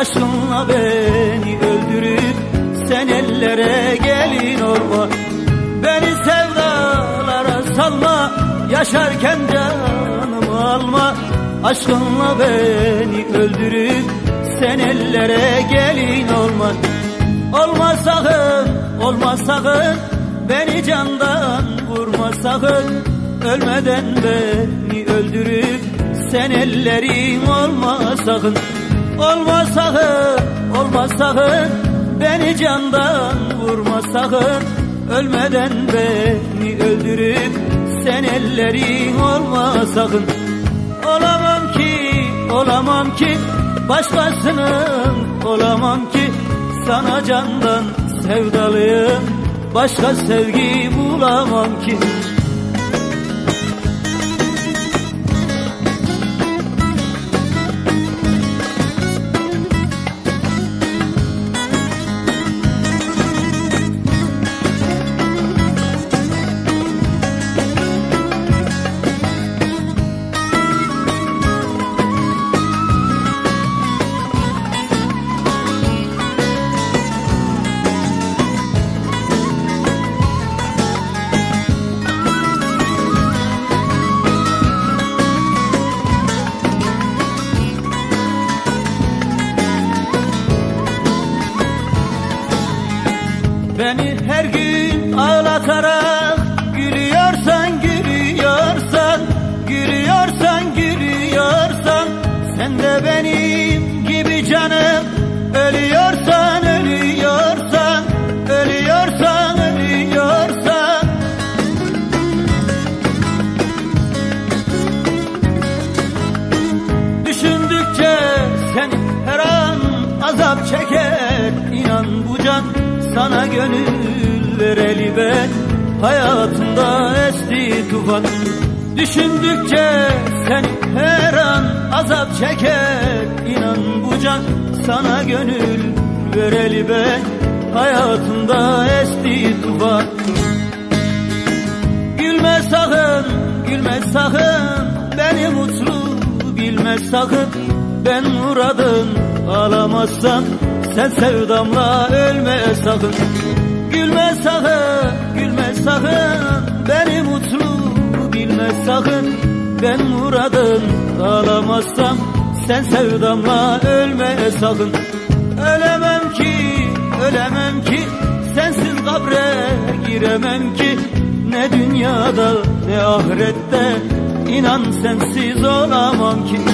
Aşkınla beni öldürüp sen ellere gelin olma Beni sevdalara salma. Yaşarken canımı alma Aşkınla beni öldürüp sen ellere gelin olma Olma sakın, olma sakın Beni candan vurma sakın. Ölmeden beni öldürüp Sen ellerin olma sakın Olma sakın, Beni candan vurma sakın Ölmeden beni öldürüp Sen ellerin olma sakın Olamam ki, olamam ki Başkasının olamam ki Sana candan sevdalıyım Başka sevgi bulamam ki Beni her gün ağlatarak sana gönül vereli ben Hayatımda esti tufan. Düşündükçe sen her an azap çeker. İnan bu can sana gönül vereli ben Hayatımda esti tufan. Gülme sakın, gülme sakın. Beni mutlu bilme sakın. Ben muradın alamazsan Sen sevdamla ölme sakın. Gülme sakın, gülme sakın. Beni mutlu bilme sakın. Ben muradın alamazsam Sen sevdamla ölme sakın. Ölemem ki, ölemem ki. Sensiz kabre giremem ki. Ne dünyada ne ahirette. İnan sensiz olamam ki